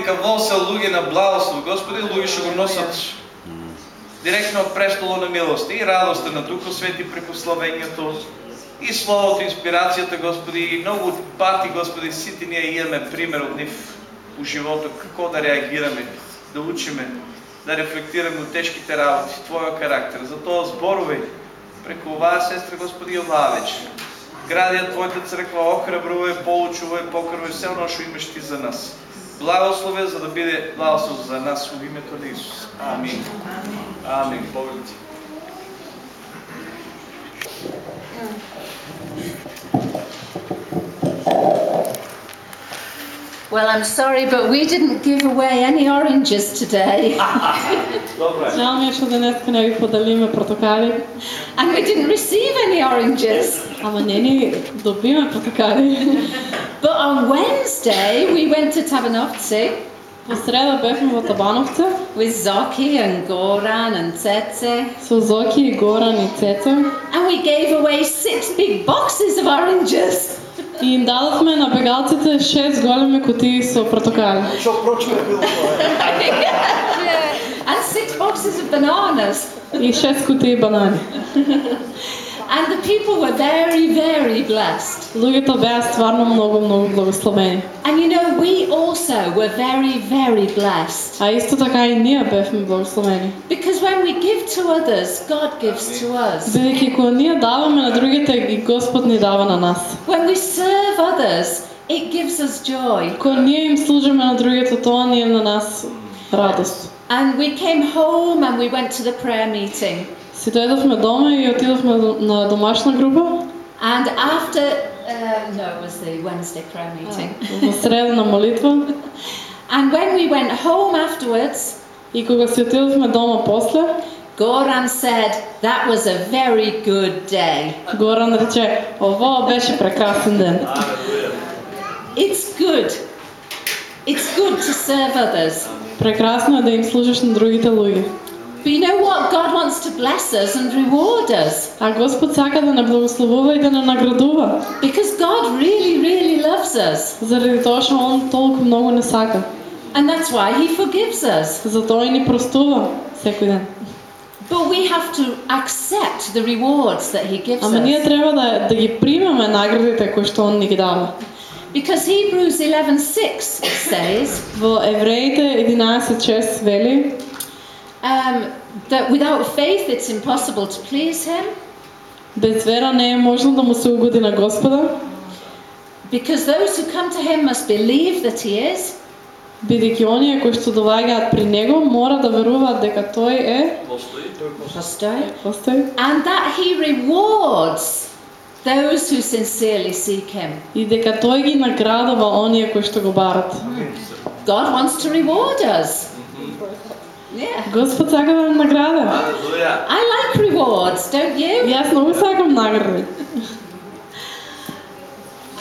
дека во се луѓе на благослов, Господи, луѓе што го носат директно од престолот на милост и радоста на Духот Свети преку славењето и словото, инспирацијата, Господи, и многу пати, Господи, сите ние имаме пример од нив у животот, како да реагираме, да учиме, да рефлектираме од тешките работи, Твојот карактер. Затоа зборувај преку оваа сестра, Господи, и оваа вечер. Гради ја Твојата црква, охрабрувај, поучувај, покрвај се оно што имаш Ти за нас. Благословен за да биде благослов за нас во името на Исус. Амин. Амин. Амин. Thank you. Well, I'm sorry, but we didn't give away any oranges today. Добре. Žao mi je što dneska ne bi podelime protokali, and we didn't receive any oranges. ама не ни добиме протокали. But on Wednesday, we went to Tabanovci По среда бехме во Табановце with Zoki and Goran and Tsetse, со Зоки и Горан и Цеца and we gave away six big boxes of oranges. И им дадовме на бегалците шест големи кутии со протокали. Што прочме било тоа? and six boxes of bananas. И шест кутии банани. And the people were very, very blessed. Луѓето беа стварно многу, многу благословени. And you know, we also were very, very blessed. А исто така и ние бевме благословени. Because when we give to others, God gives to us. Бидејќи кога ние даваме на другите, и Господ ни дава на нас. When we serve others, it gives us joy. Кога ние им служиме на другите, тоа ни е на нас радост. And we came home and we went to the prayer meeting. Си дојдовме дома и отидовме на домашна група. And after, uh, no, it was the Wednesday prayer meeting. Во среда на молитва. And when we went home afterwards, И кога си отидовме дома после, Goran said, That was a very good day. Горан рече, ова беше прекрасен ден. It's good. It's good to serve others. Прекрасно е да им служиш на другите луѓе. But you know what? God wants to bless us and reward us А Господ сака да не благословува и да не наградува. because God really, really loves us. Заради тоа што Он толку многу не сака. And that's why He forgives us. Затоа и ни простува секој ден. But we have to accept the rewards that He gives Ама ние us. треба да, да ги примеме наградите кои што Он ни ги дава. Because Hebrews 11:6 says Во Евреите 11.6 вели, um, that without faith it's impossible to please Him без вера не е можно да му се угоди на Господа, because those who come to Him must believe that He is бидејќи оние кои што доаѓаат при Него мора да веруваат дека Тој е, Postoy, постои, and that He rewards those who sincerely seek Him. и дека Тој ги наградува оние кои што го барат. God wants to reward us. Yeah. Господ сака да ме награда. Алелуја. I like rewards, don't И you? јас многу сакам награди.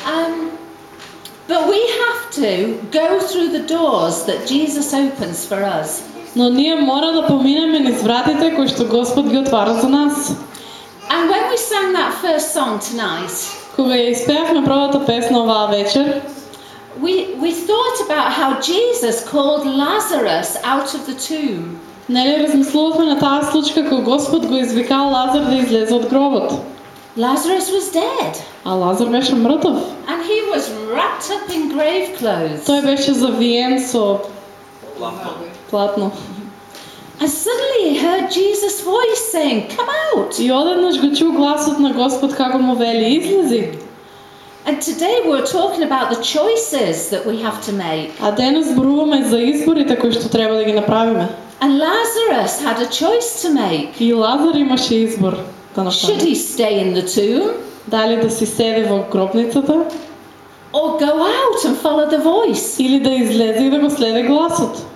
Um, but we have to go through the doors that Jesus opens for us. Но ние мора да поминеме низ вратите кои што Господ ги отвара за нас. And when we sang that first song tonight, Кога ја испеавме првата песна оваа вечер, we, we thought about how Jesus called Lazarus out of the tomb. нели размислувавме на таа случка кога Господ го извикал Лазар да излезе од гробот. Lazarus was dead, А Лазар беше мртов. and he was wrapped up in grave clothes. Тој беше завиен со платно. And suddenly he heard Jesus' voice saying, Come out! И одеднаш го чу гласот на Господ како му вели излези. And today we're talking about the choices that we have to make. А денес зборуваме за изборите кои што треба да ги направиме. And Lazarus had a choice to make. И Лазар имаше избор да Should направи. he stay in the tomb Дали да си седи во гробницата or go out and follow the voice? или да излезе и да го следи гласот.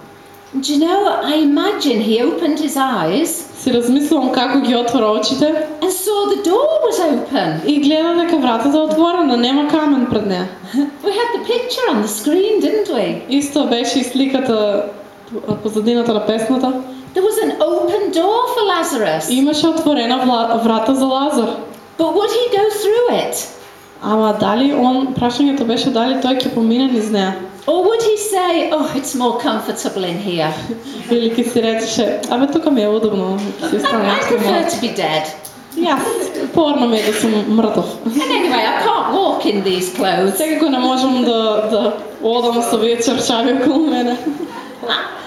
Do you know, I imagine he opened his eyes Си размислувам како ги отвора очите and saw the door was open. и гледа дека вратата е отворена, нема камен пред неа. We had the picture on the screen, didn't we? Исто беше и сликата по- позадината на песната. There was an open door for Lazarus. Имаше отворена вла- врата за Лазар. But would he go through it? Ама дали он, прашањето беше дали тој ќе помине низ неа. Or would he say, oh, it's more comfortable in here? Или ќе си речеше, абе тука ми е удобно, ќе си I, остане I тука prefer to be dead. Аз, порно ми е да сум мртов. And anyway, I can't walk in these clothes. Секако не можам да, да одам со овие чаршави околу мене.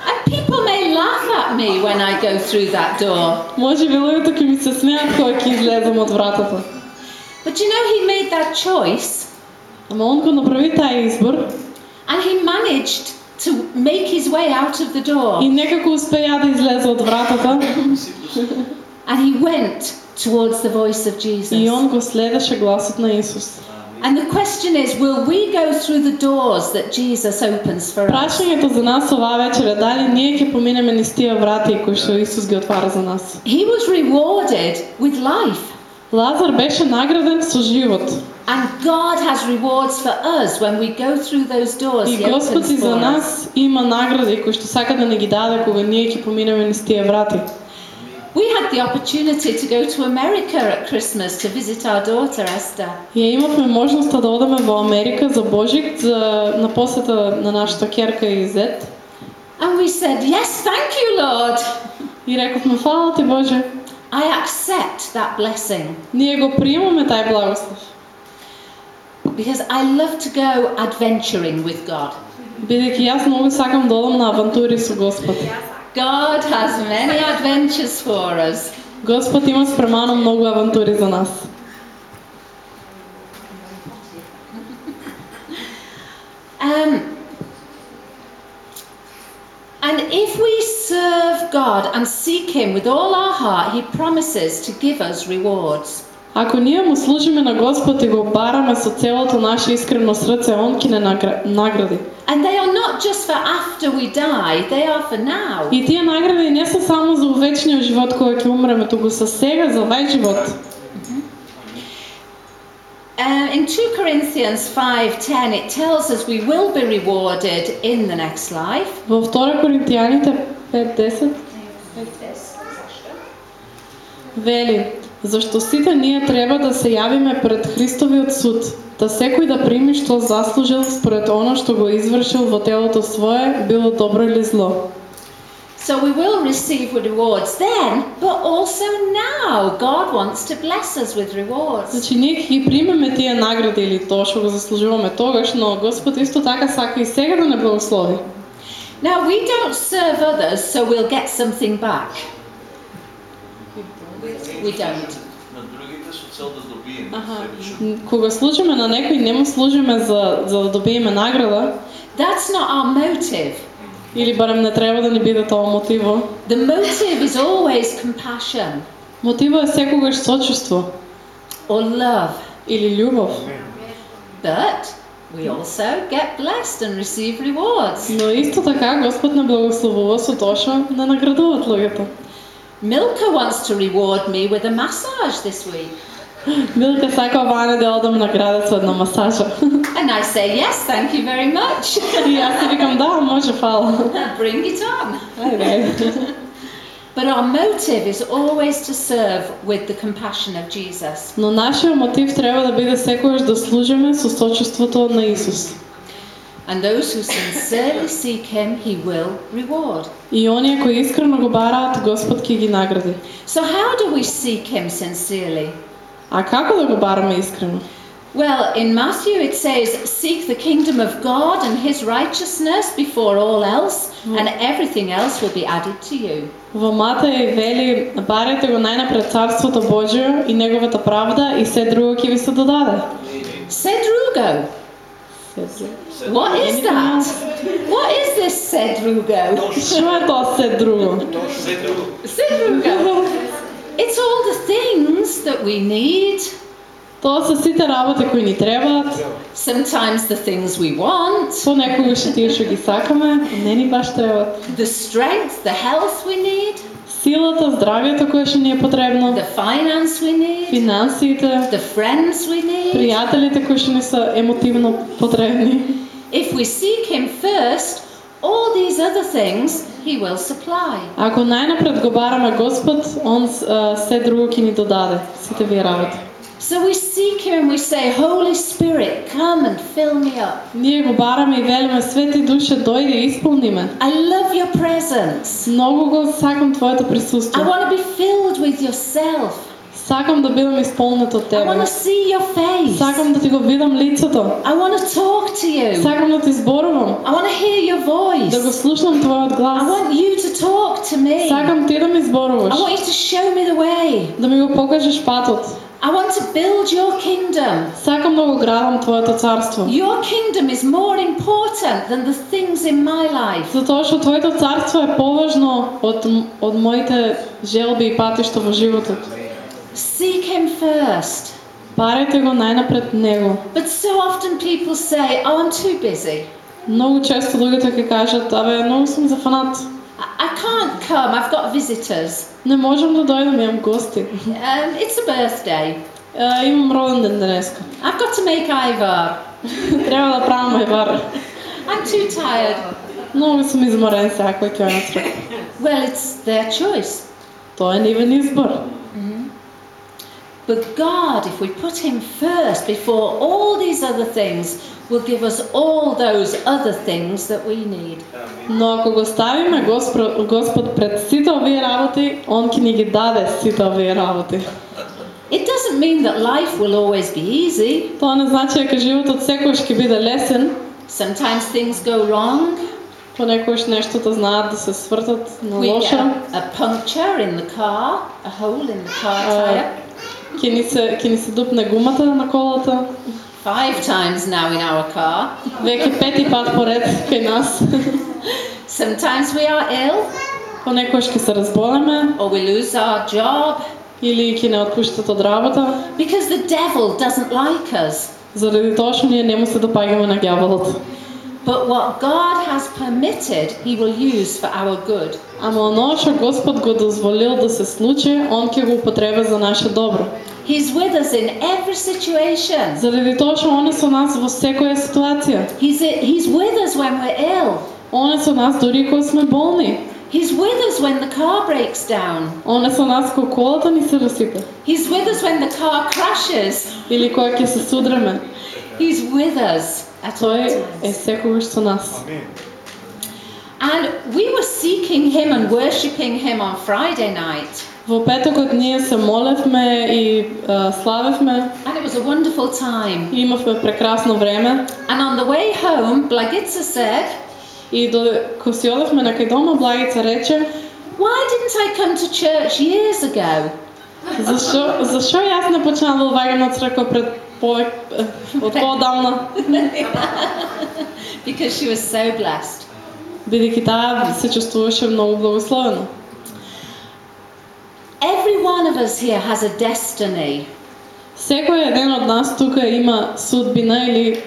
And people may laugh at me when I go through that door. Може би луѓето ќе ми се смеат кога ќе излезам од вратата. But you know, he made that choice Ама он го направи тај избор and he managed to make his way out of the и door. некако успеа да излезе од вратата And he went towards the voice of и Jesus. он го следеше гласот на Исус. And the question is will we go through the doors that Jesus opens for us? Прашањето за нас оваа вечер е дали ние ќе поминеме низ тие врати кои што Исус ги отвара за нас. He was rewarded with life. Лазар беше награден со живот. And God has rewards for us when we go through those doors. И He Господ opens и за for us. нас има награди кои што сака да не ги даде кога ние ќе поминеме низ тие врати. We had the opportunity to go to America at Christmas to visit our daughter Esther. Ја имавме можноста да одеме во Америка за Божик, за на посета на нашата керка и зет. And we said, Yes, thank you, Lord. И рековме, фала ти Боже, I accept that blessing ние го приемаме тај благослов. because I love to go adventuring with God. Бидејќи јас многу сакам да одам на авантури со Господ. God has many adventures for us. Господ има спремано многу авантури за нас. Um, and if we serve God and seek Him with all our heart, He promises to give us rewards. Ако ние му служиме на Господ и го бараме со целото наше искрено срце, Он ќе не награ- награди. And they are not just for after we die, they are for now. И тие награди не се само за увечниот живот кога ќе умреме, туку се сега за овај живот. Um, in 2 Corinthians 5:10 it tells us we will be rewarded in the next life. Во 2 Коринтијаните 5:10 вели: Зашто сите ние треба да се јавиме пред Христовиот суд, да секој да прими што заслужил според оно што го извршил во телото свое, било добро или зло. So we will receive rewards then, but also now. God wants to bless us with rewards. Значи ние ќе ги примеме тие награди или тоа што го заслужуваме тогаш, но Господ исто така сака и сега да не благослови. Now we don't serve others so we'll get something back. We don't. На другите со цел да добиеме Аха. себично. Кога служиме на некој, не му служиме за, за да добиеме награда, That's not our motive. или барем не треба да ни биде тоа мотиво. The motive is always compassion Мотиво е секогаш сочувство or love. или љубов. But we also get blessed and receive rewards. Но исто така Господ не благословува со тоа што не наградуваат луѓето. Milka wants to reward me with a massage this week. Милка сака оваа недела да ме награди со една масажа. And I say, yes, thank you very much. И јас си викам да, може, фала. Bring it on. Ајде. But our motive is always to serve with the compassion of Jesus. Но нашиот мотив треба да биде секогаш да служиме со сочувството на Исус. And those who sincerely seek Him, He will reward. И оние кои искрено го бараат, Господ ќе ги награди. So, how do we seek Him sincerely? А како да го бараме искрено? Well, in Matthew it says, Seek the kingdom of God and His righteousness before all else, and everything else will be added to you. Во Матеј вели, барете го најнапред царството Божие и неговата правда и се друго ќе ви се додаде. Sedrugo. Се друго. What is that? What is this Sedrugo? Што е тоа се друго? Се друго. Sedrugo. It's all the things that we need, Тоа се сите работи кои ни требаат, sometimes the things we want, понекогаш тие што ги сакаме, не ни баш требаат. the strength, the health we need, Силата, здравието кое што ни е потребно, the finance we need, финансите, the friends we need. пријателите кои што ни се емотивно потребни. If we seek Him first, all these other things He will supply. Ако најнапред го бараме Господ, Он се друго ќе ни додаде, сите вие работи. So we seek Him and we say, Holy Spirit, come and fill me up. Ние го бараме и велиме, Свети Душе, дојди и исполни ме. I love your presence. Многу го сакам Твоето I присуство. want to be filled with yourself. Сакам да бидам исполнет од I Тебе. want to see your face. Сакам да Ти го видам лицето. I want to talk to you. Сакам да Ти зборувам. I want to hear your Да го voice. слушам Твојот I глас. want you to talk to me. Сакам Ти да ми зборуваш. I want you to show me the way. Да ми го покажеш патот. I want to build your kingdom. Сакам да го градам Твоето царство. Your kingdom is more important than the things in my life. Затоа што Твоето царство е поважно од, м- од моите желби и патишта во животот. Seek Him first. Барајте го најнапред Него. But so often people say, Oh, I'm too busy. Многу често луѓето ќе кажат, абе, многу сум зафанат. I can't come. I've got visitors. Не можам да дојдам, имам гости. Um, it's a birthday. Uh, имам ронден денеска. I've got to make ajvar. Треба да правам ajvar. I'm too tired. Много сум изморен секој ќе насред. Well, it's their choice. Тоа е нивен избор. But God, if we put Him first before all these other things, will give us all those other things that we need. Но ако го ставиме Господ, Господ пред сите овие работи, Он ќе ни ги даде сите овие работи. It doesn't mean that life will always be easy. Тоа не значи дека животот секогаш ќе биде лесен, Sometimes things go wrong. понекогаш нештото знаат да се свртат на We get лошо. a, a puncture in the car, a hole in the car Uh, tire. Ќе ни се ќе ни се дупне гумата на колата. Five times now in our car. Веќе пети пат поред кај нас. Sometimes we are ill Понекогаш ќе се разболеме or we lose our job или ќе не отпуштат од работа, because the devil doesn't like us. заради тоа што ние не му се допаѓаме на ѓаволот. But what God has permitted, He will use for our good. Ама оно што Господ го дозволил да се случи, Он ќе го употреби за наше добро. He's with us in every situation. Заради тоа што Он е со нас во секоја ситуација. He's, he's with us when we're ill. Он е со нас дури кога сме болни. He's with us when the car breaks down. Он е со нас кога колата ни се расипе. He's with us when the car crashes. Или кога ќе се судреме. He's with us at all Тој times. е секогаш со нас. And we were seeking Him and worshipping Him on Friday night. Во петокот ние се молевме и а, славевме And it was a wonderful time. и имавме прекрасно време. And on the way home, Blagitza said, И си одевме на кај дома, Благица рече, Why didn't I come to church years ago? зашо, зашо јас не почнав да одваѓам на црква пред по, од поодамна, Because she was so blessed. бидејќи таа се чувствуваше многу благословена. Every one of us here has a destiny. Секој еден од нас тука има судбина или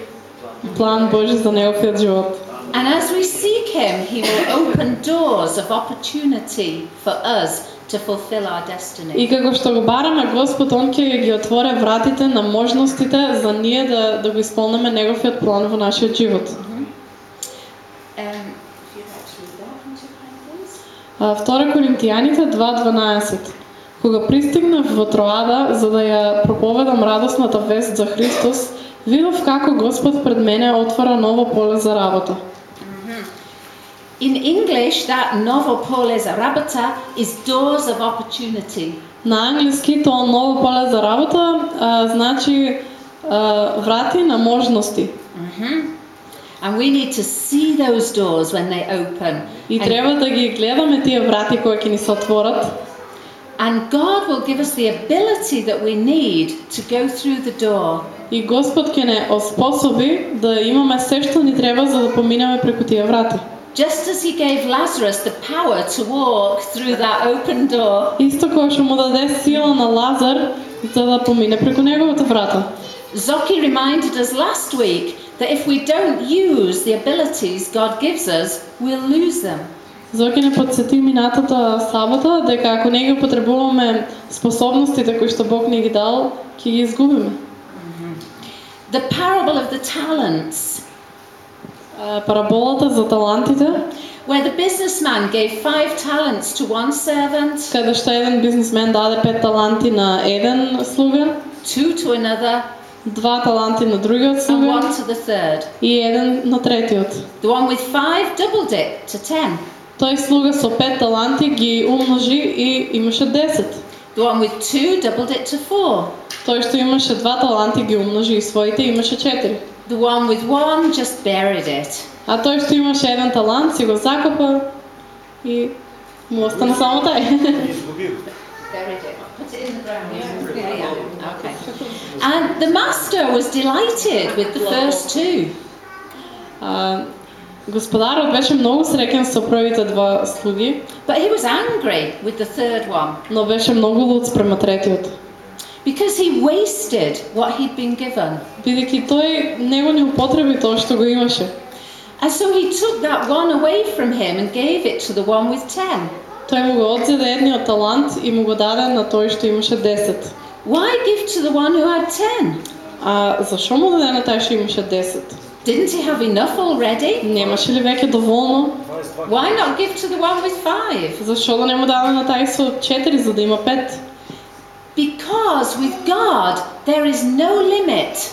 план Божи за неговиот живот. And as we seek Him, He will open doors of opportunity for us to fulfill our И destiny. како што го бараме Господ, Он ќе ги отворе вратите на можностите за ние да, да го исполниме неговиот план во нашиот живот. Um, if you'd like to read that from 2 Corinthians. А, 2 Коринтијаните 2.12 Кога пристигнав во Троада за да ја проповедам радосната вест за Христос, видов како Господ пред мене отвора ново поле за работа. In English, that novo poles arabata is doors of opportunity. На англиски тоа ново поле за работа а, значи а, врати на можности. And we need to see those doors when they open. И треба да ги гледаме тие врати кои ќе ни се отворат. And God will give us the ability that we need to go through the door. И Господ ќе не оспособи да имаме се што ни треба за да поминеме преку тие врати. Just as He gave Lazarus the power to walk through that open door, Исто кој што му даде сила на Лазар за да помине преку неговата врата. Zoki reminded us last week that if we don't use the abilities God gives us, we'll lose them. Зоки не подсети минатата сабота дека ако не ги употребуваме способностите кои што Бог ни ги дал, ќе ги изгубиме. The parable of the talents, Параболата за талантите, where the businessman gave five talents to one servant каде што еден бизнисмен даде пет таланти на еден слуга, two to another, два таланти на другиот and слуга one to the third. и еден на третиот. The one with five doubled it to ten. Тој слуга со пет таланти ги умножи и имаше 10. The one with two doubled it to four. Тој што имаше два таланти ги умножи и своите имаше 4. The one with one just buried it. А тој што имаше еден талант си го закопа и му остана само тај. Изгубил. Buried it. Put it in the ground. Yeah, yeah. Okay. And the master was delighted with the first two. А, Господарот беше многу среќен со првите два слуги, But he was angry with the third one но беше многу луд спрема третиот. because he wasted what he'd been given. Бидејќи тој него не употреби тоа што го имаше. And so he took that one away from him and gave it to the one with ten. Тој му го одзеде едниот талант и му го даде на тој што имаше 10. Why give to the one who had ten? А зашо му даде на тај што имаше 10? Didn't he have enough already? Немаше ли веќе доволно? 22. Why not give to the one with five? Зашо да не му даде на тај со 4 за да има 5? Because with God there is no limit.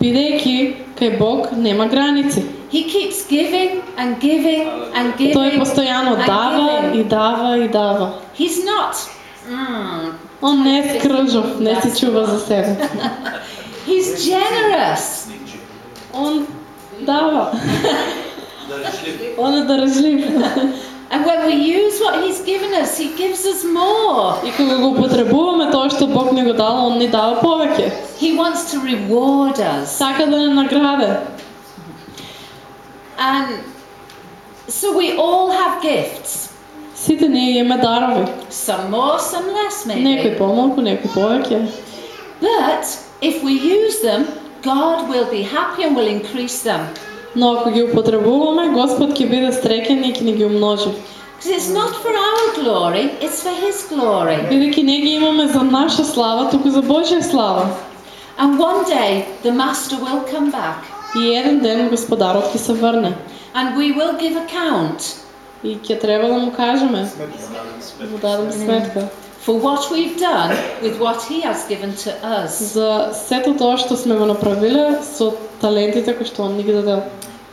Бидејќи кај Бог нема граници. He keeps giving and giving and Тој giving. постојано and дава giving. и дава и дава. He's not. Mm, Он не е скржов, не си чува за себе. he's generous. Он дава. Он е држлив. And when we use what he's given us, he gives us more. И кога го употребуваме тоа што Бог ни го дал, Он ни дава повеќе. He wants to reward us. Сака да не награде. And so we all have gifts. Сите ние имаме дарови. Some more, some less, Некои maybe. помалку, некои повеќе. But if we use them, God will be happy and will increase them. Но ако ги употребуваме, Господ ќе биде среќен и ќе ни ги умножи. Because it's not for our glory, it's for His glory. Бидејќи не ги имаме за наша слава, туку за Божја слава. And one day the Master will come back И еден ден Господарот ќе се врне. and we will give account И ќе треба да му кажеме, да му дадем сметка for what we've done with what He has given to us. за сето тоа што сме го направиле со талентите кои што Он ни ги дадел.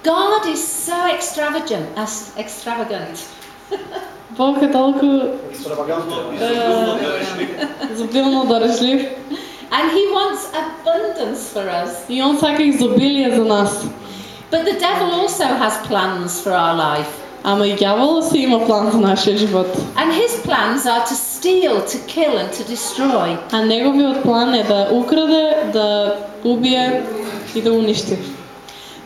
God is so extravagant, as extravagant. Бог е толку Екстравагантно. изобилно дарежлив And He wants abundance for us. и Он сака изобилие за нас. But the devil also has plans for our life. Ама и ѓаволот си има план за нашиот живот. And his plans are to steal, to kill, and to destroy. А неговиот план е да украде, да убие и да уништи.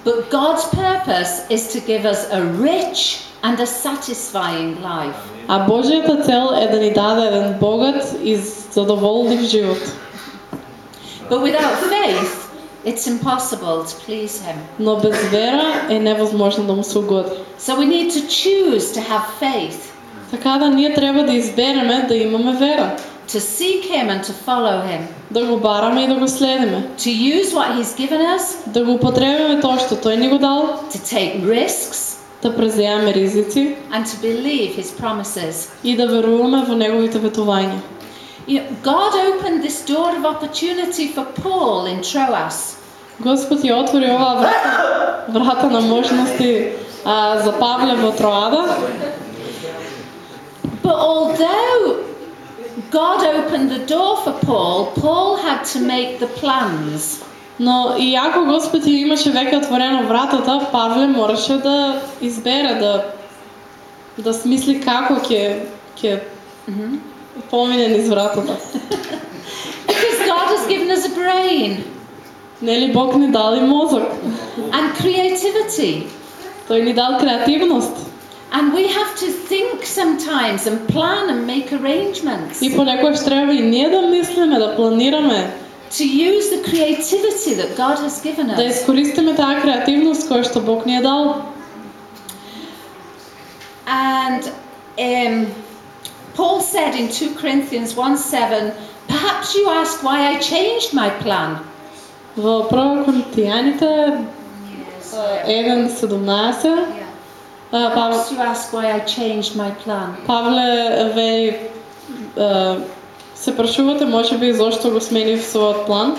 But God's purpose is to give us a rich and a satisfying life. А Божјата цел е да ни даде еден богат и задоволлив живот. But without faith, it's impossible to please Him. Но без вера е невозможно да му се угоди. So we need to choose to have faith, Така да ние треба да избереме да имаме вера, to seek Him and to follow Him, да го бараме и да го следиме, to use what He's given us, да го употребиме тоа што тој ни го дал, to take risks, да презееме ризици and to believe His promises. и да веруваме во неговите ветувања. You know, God opened this door of opportunity for Paul in Troas. Господ ја отвори оваа врата, врата на можности а, за Павле во Троада, But although God opened the door for Paul, Paul had to make the plans. но и ако Господ ја имаше веќе отворено вратата, Павле мораше да избере, да да смисли како ќе ќе помине низ вратата. Because God has given us a brain Нели Бог ни дал и мозок? and creativity. Тој ни дал креативност. And we have to think sometimes and plan and make arrangements И понекогаш треба и ние да мислиме, да планираме, to use the creativity that God has given да us. искористиме таа креативност која што Бог ни е дал. And um, Paul said in 2 Corinthians 1 7, Perhaps you ask why I changed my plan. Во 1 Коринтијаните 1.17 а, Пав- Perhaps you ask why I changed my plan. Павле вели е, Се прашувате можеби зошто го сменив својот план?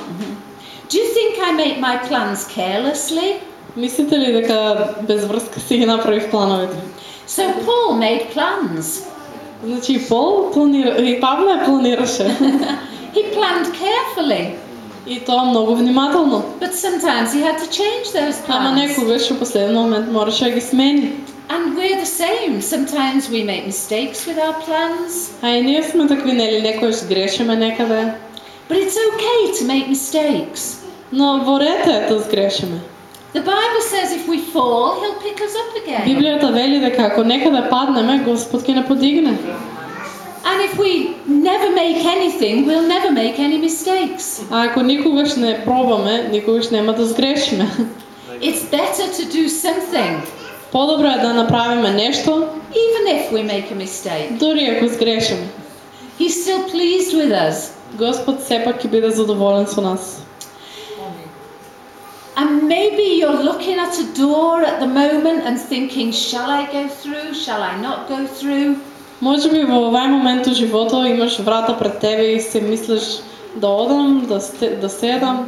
Do you think I make my plans carelessly? Мислите ли дека без врска си ги направив плановите? So Paul made plans. Значи и Пол планира, и Павле планираше. He planned carefully, И тоа многу внимателно. but sometimes he had to change those Ама plans. некогаш во последен момент мораше да ги смени. And we're the same. Sometimes we make mistakes with our plans, А и ние сме такви, нели, некојаш грешиме некаде. but it's okay to make mistakes. Но во ред е да сгрешиме. The Bible says if we fall, he'll pick us up again. Библијата вели дека ако некаде паднеме, Господ ќе не подигне. And if we never make anything, we'll never make any mistakes. А ако никогаш не пробаме, никогаш нема да сгрешиме. It's better to do something, Подобро е да направиме нешто, even if we make a mistake. дури ако сгрешиме. He's still pleased with us. Господ сепак ќе биде задоволен со нас. And maybe you're looking at a door at the moment and thinking, shall I go through? Shall I not go through? Може би во овај момент у животот имаш врата пред тебе и се мислиш да одам, да, сте, да седам.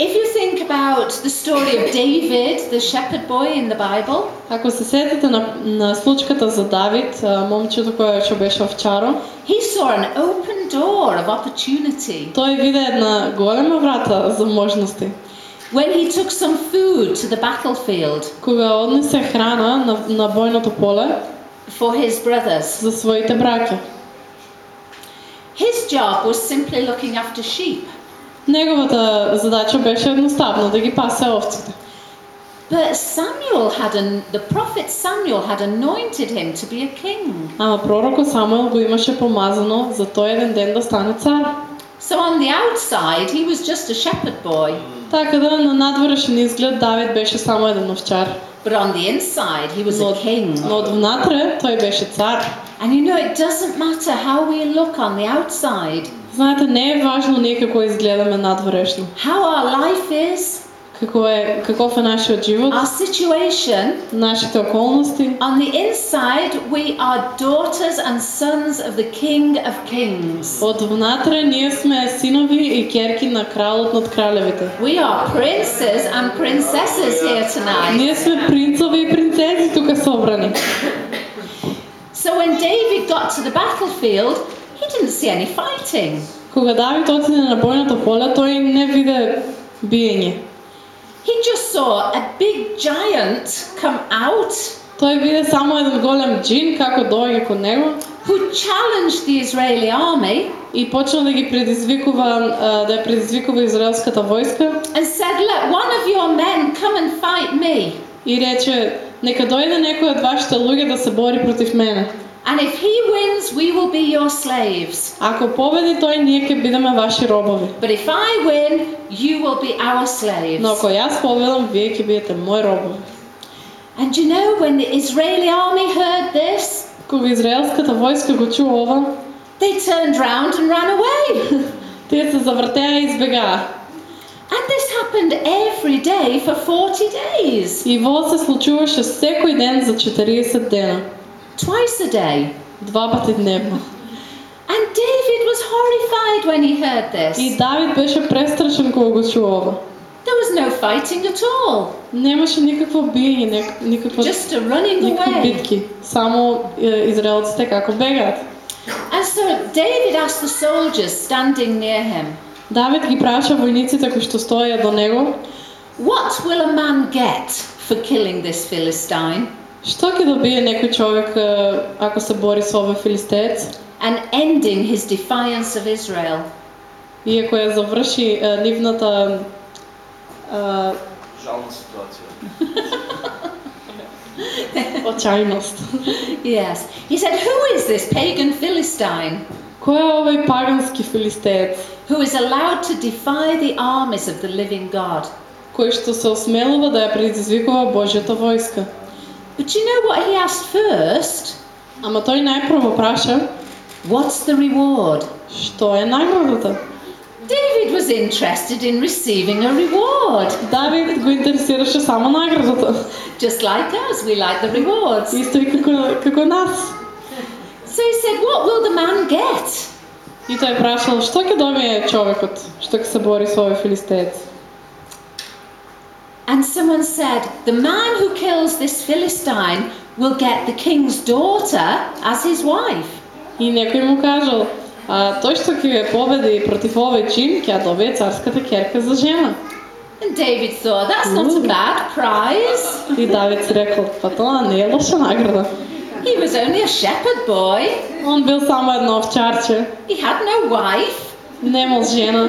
If you think about the story of David, the shepherd boy in the Bible, Ако се сетите на, на случката за Давид, а, момчето кое што беше овчаро, he saw an open door of opportunity. тој виде една голема врата за можности. When he took some food to the battlefield Кога однесе храна на, на бојното поле for his brothers, за своите браќа. his job was simply looking after sheep. Неговата задача беше едноставно да ги пасе овците. But Samuel had an, the prophet Samuel had anointed him to be a king. Ама пророкот Самуел го имаше помазано за тој еден ден да стане цар. So on the outside, he was just a shepherd boy, Така да на надворешен изглед Давид беше само еден овчар. but on the inside, he was Но, a king. но од внатре тој беше цар. And you know, it doesn't matter how we look on the outside, Знаете, не е важно ние како изгледаме надворешно. how our life is, Како е, каков е нашиот живот, our situation. нашите околности. On the inside, we are daughters and sons of the King of Kings. Од внатре ние сме синови и керки на кралот над кралевите. We are princes and princesses here tonight. Ние сме принцови и принцези тука собрани. So when David got to the battlefield, he didn't see any fighting. Кога Давид отиде на бојното поле, тој не виде биење. He just saw a big giant come out Тој виде само еден голем джин како доаѓа кон него who challenged the Israeli army и почна да ги предизвикува а, да ја предизвикува израелската војска and said, Let one of your men come and fight me. и рече нека дојде некој од вашите луѓе да се бори против мене. And if he wins, we will be your slaves. Ако победи тој, ние ќе бидеме ваши робови. But if I win, you will be our slaves. Но ако јас победам, вие ќе бидете мои робови. And you know, when the Israeli army heard this, Кога израелската војска го чу ова, they turned round and ran away. тие се завртеа и избегаа. and this happened every day for 40 days. И во се случуваше секој ден за 40 дена, Twice a day. два пати дневно. And David was horrified when he heard this. И Давид беше престрашен кога го чу ова. There was no fighting at all, Немаше никакво биење, нек- никаква just a running никакви away. битки, само е, израелците како бегаат. And so David asked the soldiers standing near him, Давид ги праша војниците кои што стоеја до него, What will a man get for killing this Philistine Што ќе добие некој човек ако се бори со овој филистеец, and ending his defiance of Israel? и ако ја заврши нивната Жална ситуация. очајност. Yes. He said, Who is this pagan Philistine Кој е овој пагански филистеец, who is allowed to defy the armies of the living God? кој што се осмелува да ја предизвикува Божјата војска? But you know what he asked first? Ама тој најпрво праша, What's the reward? што е наградата? David was interested in receiving a reward. Давид го интересираше само наградата. Just like us, we like the rewards. Исто и како, како нас. So he said, What will the man get? И тој прашал, што ќе добие човекот што ќе се бори со овој филистеец? And someone said, The man who kills this Philistine will get the king's daughter as his wife. И некој му кажал, а, тој што ќе ја победи против овој чин, ќе ја добие царската керка за жена. And David thought, That's not a Ooh. bad prize. И Давид си рекол, па тоа не е лоша награда. He was only a shepherd boy, Он бил само едно овчарче, he had no wife. немал жена.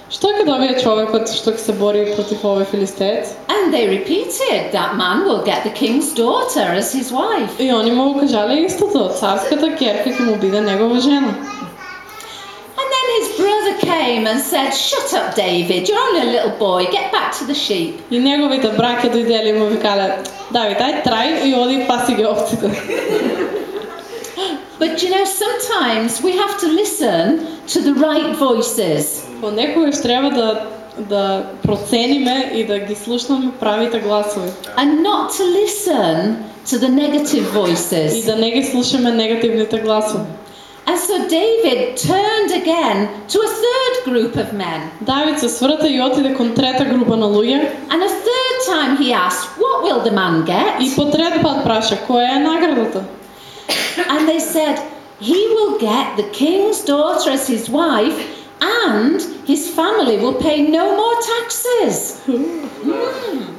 што ќе добие човекот што ќе се бори против овој филистеец? And they repeated, That man will get the king's daughter as his wife. И они му го кажале истото, царската керка ќе му биде негова жена. And then his brother came and said, Shut up, David, you're only a little boy, get back to the sheep. И неговите браќа дојделе и му викале, Давид, ај трај и оди паси ги овците. But you know, sometimes we have to listen to the right voices. Понекогаш треба да да процениме и да ги слушнаме правите гласови. and not to listen to the negative И voices. да не ги слушаме негативните гласови. And so David turned again to a third group of men. Давид се сврта и отиде кон трета група на луѓе And a third time he asked, What will the man и get? по трет пат праша која е наградата. And they said, He will get the king's daughter as his wife, and his family will pay no more taxes.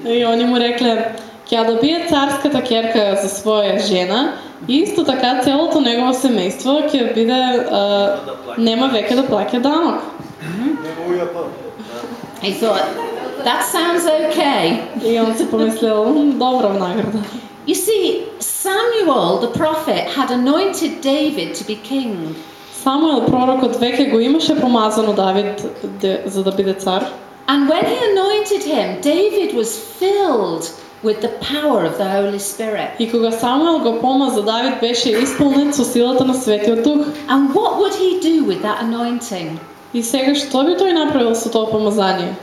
И они му рекле, ќе ја добие царската керка за своја жена и исто така целото негово семејство ќе биде а, нема веќе да плаќа данок. Нема УЈП. He thought, That sounds okay. И он си помислил, «М, добра награда. You see, Samuel the prophet had anointed David to be king. Самуел пророкот веќе го имаше помазано Давид де, за да биде цар. And when he anointed him, David was filled with the power of the Holy Spirit. И кога Самуел го помаза, Давид беше исполнет со силата на Светиот Дух. And what would he do with that anointing? И сега што би тој направил со тоа помазание?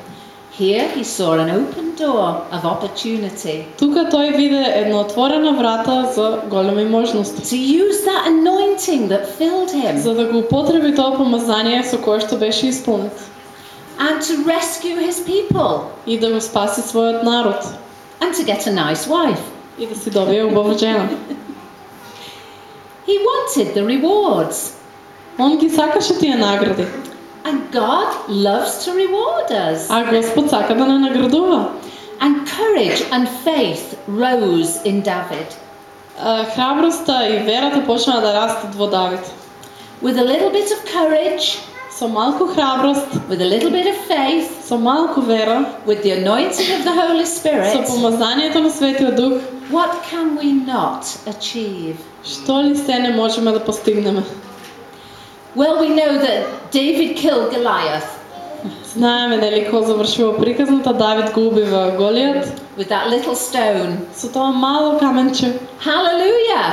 Here he saw an open door of opportunity Тука тој виде една отворена врата за големи можности. to use that anointing that filled him За да го употреби тоа помазание со кое што беше исполнет. and to rescue his people И да го спаси својот народ. and to get a nice wife. И да си добие убава жена. He wanted the rewards. Он ги сакаше тие награди. And God loves to reward us. А Господ сака да не наградува. And courage and faith rose in David. А, Храброста и верата почнаа да растат во Давид. With a little bit of courage, Со малку храброст, with a little bit of faith, со малку вера, with the anointing of the Holy со Spirit, помазанието на Светиот Дух, what can we not achieve? што ли се не можеме да постигнеме? Well, we know that David killed Goliath Знаеме нели кој завршува приказната Давид го убива Голијат with that little stone. со тоа мало каменче. Hallelujah!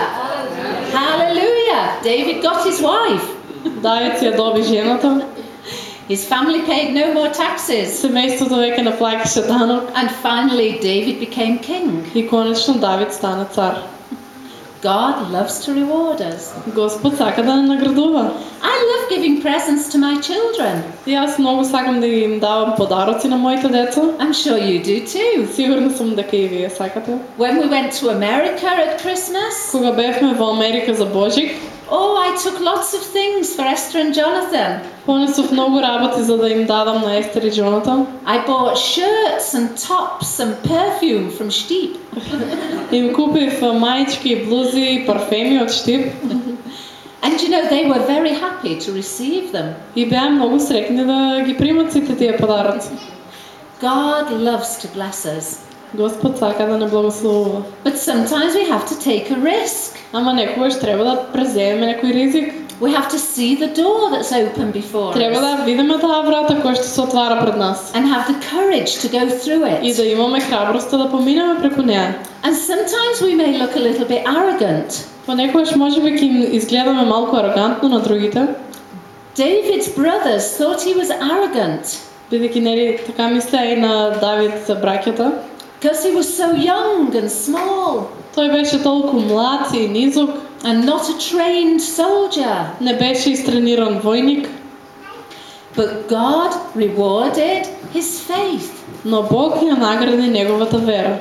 Hallelujah! David got his wife. Давид си ја доби жената, His family paid no more taxes. семејството веќе не плаќаше данок And finally, David became king. и конечно Давид стана цар. God loves to reward us. Господ сака да не наградува. I love giving presents to my children. И аз многу сакам да им давам подароци на моите деца. I'm sure you do too. Сигурна сум дека и вие сакате. When we went to America at Christmas, Кога бевме во Америка за Божик, Oh, I took lots of things for Esther and Jonathan. Понесох многу работи за да им дадам на Естер и Джонатан. I bought shirts and tops and perfume from Stip. им купив маички, блузи, парфеми од Штип. And you know they were very happy to receive them. И беа многу среќни да ги примат сите тие подароци. God loves to bless us. Господ сака да не благословува. But sometimes we have to take a risk. Ама некогаш треба да преземеме некој ризик. We have to see the door that's open before Треба us да видиме таа врата која што се отвара пред нас. and have the courage to go through И it. да имаме храброста да поминеме преку неа. And sometimes we may look a little bit arrogant. Понекогаш може би ќе им изгледаме малку арогантно на другите, David's brothers thought he was arrogant бидејќи нели така мислеа и на Давид за браќата. because he was so young and small Тој беше толку млад и низок, and not a trained soldier. не беше истрениран војник, But God rewarded his faith. но Бог ја награди неговата вера.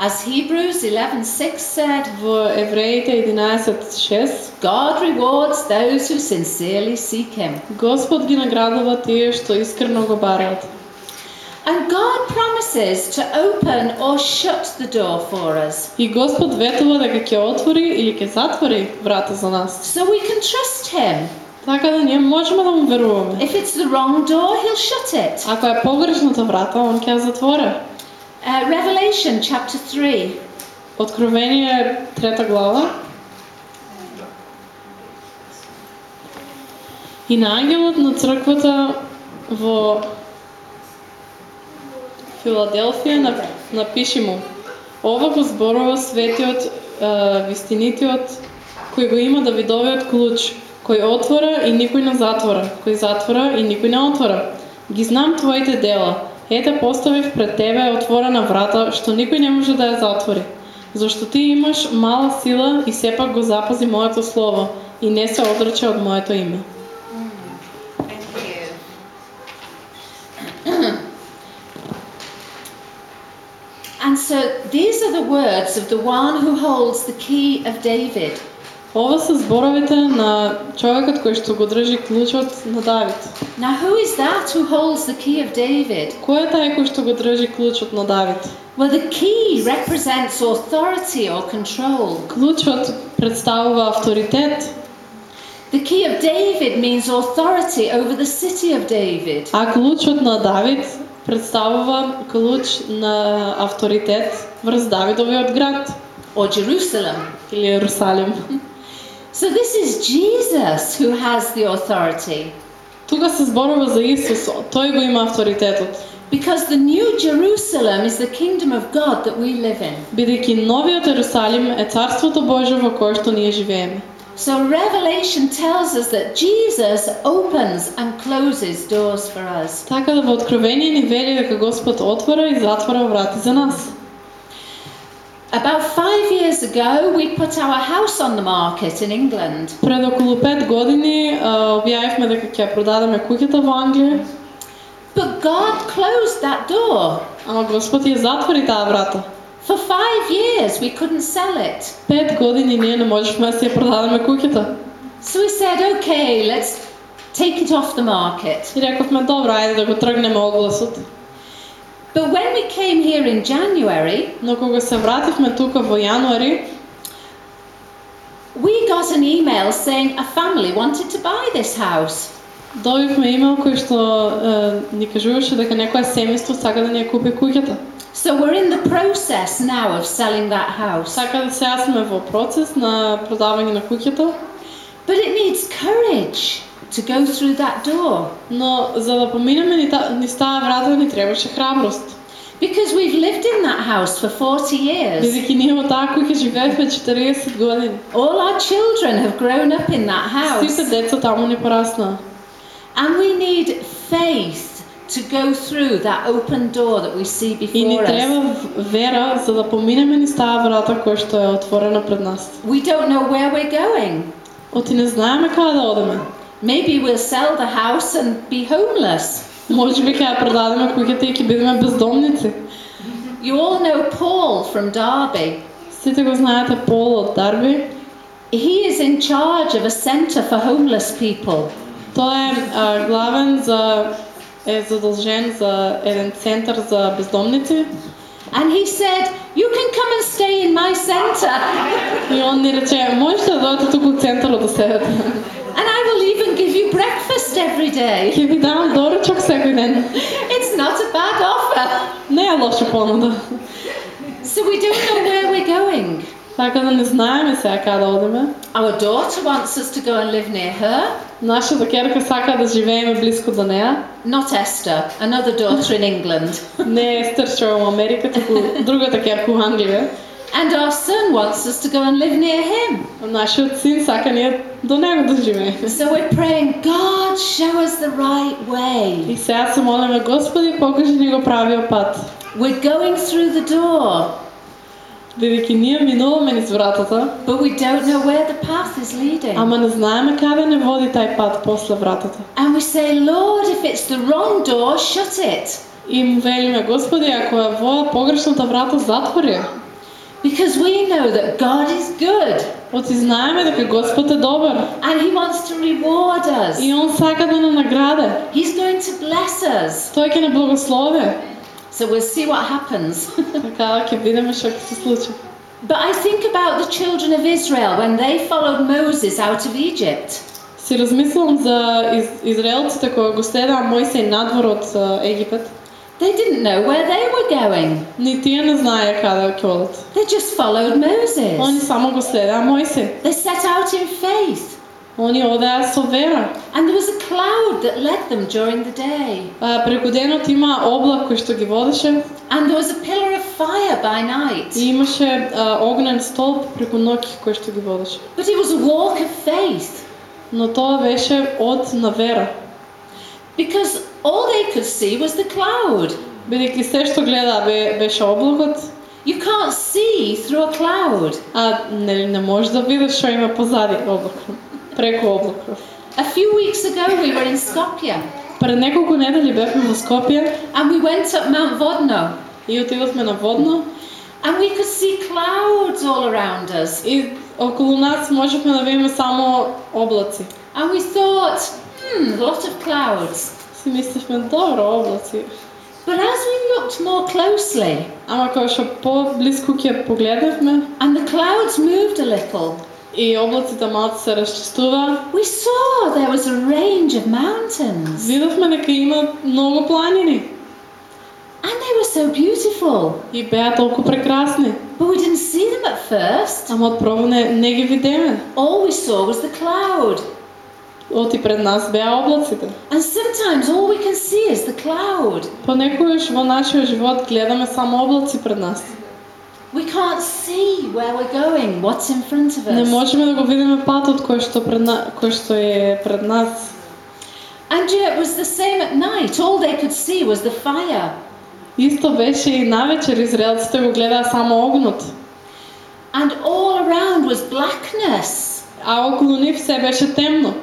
As Hebrews 11:6 said, Во Евреите 11.6 God rewards those who sincerely seek him. Господ ги наградува тие што искрено го бараат. And God promises to open or shut the door for us. И Господ ветува дека ќе отвори или ќе затвори врата за нас. So we can trust him. Така да ние можеме да му веруваме. If it's the wrong door, he'll shut it. Ако е погрешната врата, он ќе ја затвори. Uh, Revelation chapter 3. Откровение трета глава. И на ангелот на црквата во Филаделфија нап- напиши му Ова го зборува светиот, е, вистинитиот, кој го има Давидовиот клуч, кој отвора и никој не затвора, кој затвора и никој не отвора. Ги знам твоите дела. Ете да поставив пред тебе отворена врата, што никој не може да ја затвори. Зашто ти имаш мала сила и сепак го запази моето слово и не се одрече од моето име. And so these are the words of the one who holds the key of David. Ова се зборовите на човекот кој што го држи клучот на Давид. Now, who is that who holds the key of David? Кој е тај кој што го држи клучот на Давид? Well, the key represents authority or control. Клучот представува авторитет, The key of David means authority over the city of David. а клучот на Давид представува клуч на авторитет врз Давидовиот град or Jerusalem. или Јерусалим. So this is Jesus who has the authority Тука се зборува за Исус, тој го има авторитетот. because the new Jerusalem is the kingdom of God that we live in. Бидејќи новиот Ерусалим е царството Божјо во кое што ние живееме. So Revelation tells us that Jesus opens and closes doors for us. Така да во Откровение ни вели дека Господ отвора и затвора врати за нас. About five years ago, we put our house on the market in England. Пред околу 5 години а, објавивме дека ќе ја продадеме куќата во Англија, But God closed that door. ама Господ ја затвори таа врата. For five years, we couldn't sell it. Пет години ние не можевме да си ја продадеме куќата. So we said, okay, let's take it off the market. И рековме, добро, ајде да го тргнеме огласот. But when we came here in January, Но кога се вративме тука во јануари, we got an email saying a family wanted to buy this house. Добивме имейл кој што е, ни кажуваше дека некоја семејство сака да ни ја купи куќата. So we're in the process now of selling that house. Така да сега сме во процес на продавање на куќата, But it needs courage to go through that door но за да поминеме ни, та, ни става врата ни требаше храброст. because we've lived in that house for 40 years. Бидејќи ние во таа куќа живеевме 40 години. All our children have grown up in that Сите house. деца таму ни пораснаа. And we need faith to go through that open door that we see И ни before us. треба вера за да поминеме ни става врата која што е отворена пред нас. We don't know where we're going. Оти не знаеме каде да одеме. Maybe we'll sell the house and be homeless. Може би ќе ја продадеме куќата и ќе бидеме бездомници. You all know Paul from Derby. Сите го знаете Пол од Дарби. He is in charge of a centre for homeless people. Тој е а, главен за е задолжен за еден центар за бездомници And he said, You can come and stay in my centre, и он ни рече можете да дојдете туку у центарот да седете. and I will even give you breakfast every day. Ќе ви дам доручок секој ден. It's not a bad offer. Не е лоша понуда. So we don't know where we're going. Така да не знаеме сега каде да одиме. Our daughter wants us to go and live near her. Нашата керка сака да живееме близко до нея. Not Esther, another daughter in England. Не Естер што е во Америка, туку другата керка во Англија. And our son wants us to go and live near him. Нашиот син сака ние до него да живееме. So we're praying, God, show us the right way. И сега се молиме, Господи, покажи ни го правиот пат. We're going through the door, Бидејќи ние минуваме низ вратата, but we don't know where the path is leading. ама не знаеме каде не води тај пат после вратата. And we say, Lord, if it's the wrong door, shut it. И му велиме, Господи, ако е во погрешната врата, затвори ја. Because we know that God is good Оти знаеме дека Господ е добар and He wants to reward us. и Он сака да не награде. He's going to bless us. Тој ќе не благослови. So we'll see what happens. Така ќе видиме што ќе се случи. but I think about the children of Israel when they followed Moses out of Egypt. Си размислувам за из, израелците кога го следаа Мојсей надвор од а, Египет. They didn't know where they were going. Ни тие не знаеа каде ќе одат. They just followed Они Moses. само го следаа Мојсей. They set out in faith. Они одеа со вера. And there was a cloud that led them during the day. А, преку денот има облак кој што ги водеше And there was a pillar of fire by night. и имаше а, огнен столб преку ноќ кој што ги водеше. But it was a walk of faith. Но тоа беше од на вера. Because all they could see was the cloud. Бидејќи се што гледаа бе, беше облакот, You can't see through a cloud. а нели не можеш да видиш што има позади облакот, преку облакот. A few weeks ago, we were in Skopje Пред неколку недели бевме во Скопје and we went up Mount Vodno и отидовме на Водно and we could see clouds all around us. и околу нас можевме да видиме само облаци. And we thought, hmm, a lot of clouds. Си мислевме, добро, облаци. But as we looked more closely Ама кога што по-близко ќе погледнавме and the clouds moved a little, И облаците малку се расчистува, we saw there was a range of mountains. видовме дека има многу планини And they were so beautiful. и беа толку прекрасни. But we didn't see them at first. Ама прво не, не ги видиме. All we saw was the cloud. Оти пред нас беа облаците. And sometimes all we can see is the cloud. Понекогаш во нашиот живот гледаме само облаци пред нас. We can't see where we're going, what's in front of Не us. можеме да го видиме патот кој што пред на, кој што е пред нас. And yeah, it was the same at night. All they could see was the fire. Исто беше и навечер израелците го гледаа само огнот, And all around was blackness. а околу нив се беше темно.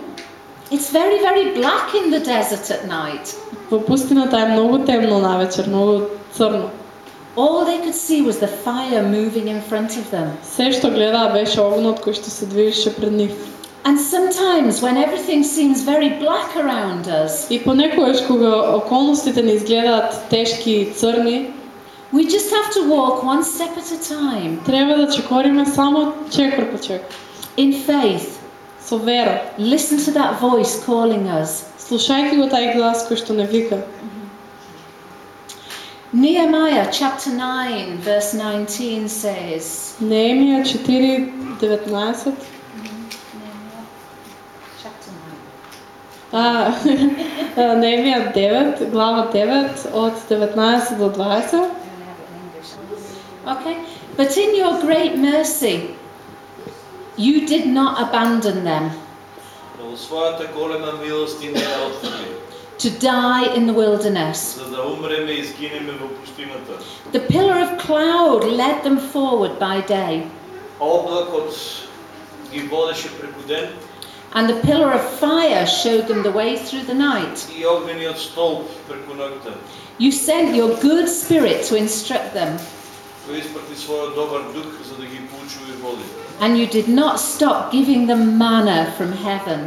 It's very, very black in the desert at night. Во пустината е многу темно навечер, многу црно. All they could see was the fire moving in front of them. Се што гледаа беше огнот кој што се движеше пред нив. And sometimes, when everything seems very black around us, И понекогаш кога околностите не изгледаат тешки и црни, we just have to walk one step at a time треба да чекориме само чекор по чекор. in faith. Со вера, Listen to that voice calling us. слушајќи го тај глас кој што не вика. Nehemiah chapter 9, verse 19 says, Неемија 4.19 chapter 9. А, Неемија 9, глава 9, од 19 до 20. Okay? But in your great mercy, you did not abandon them Но во својата голема милост и не ја отфрли, to die in the wilderness. The pillar of cloud led them forward by day. And the pillar of fire showed them the way through the night. You sent your good spirit to instruct them. And you did not stop giving them manna from heaven.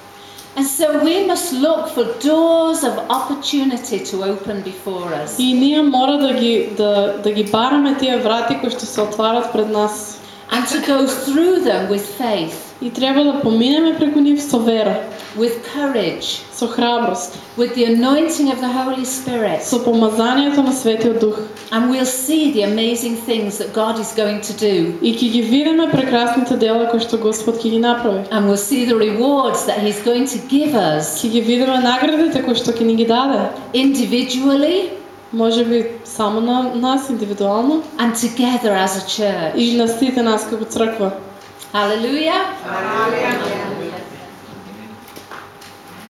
And so we must look for doors of opportunity to open before us. И ние мора да ги да да ги бараме тие врати кои што се отварат пред нас. And to go through them with faith, И треба да поминеме преку нив со вера, with courage, со храброст, with the anointing of the Holy Spirit. со помазанието на Светиот Дух. And we'll see the amazing things that God is going to do. И ќе ги видиме прекрасните дела кои што Господ ќе ги направи. And we'll see the rewards that He's going to give us Ќе ги видиме наградите кои што ќе ни ги даде. individually Може би само на нас индивидуално and together as a church. и на сите нас како црква. Hallelujah.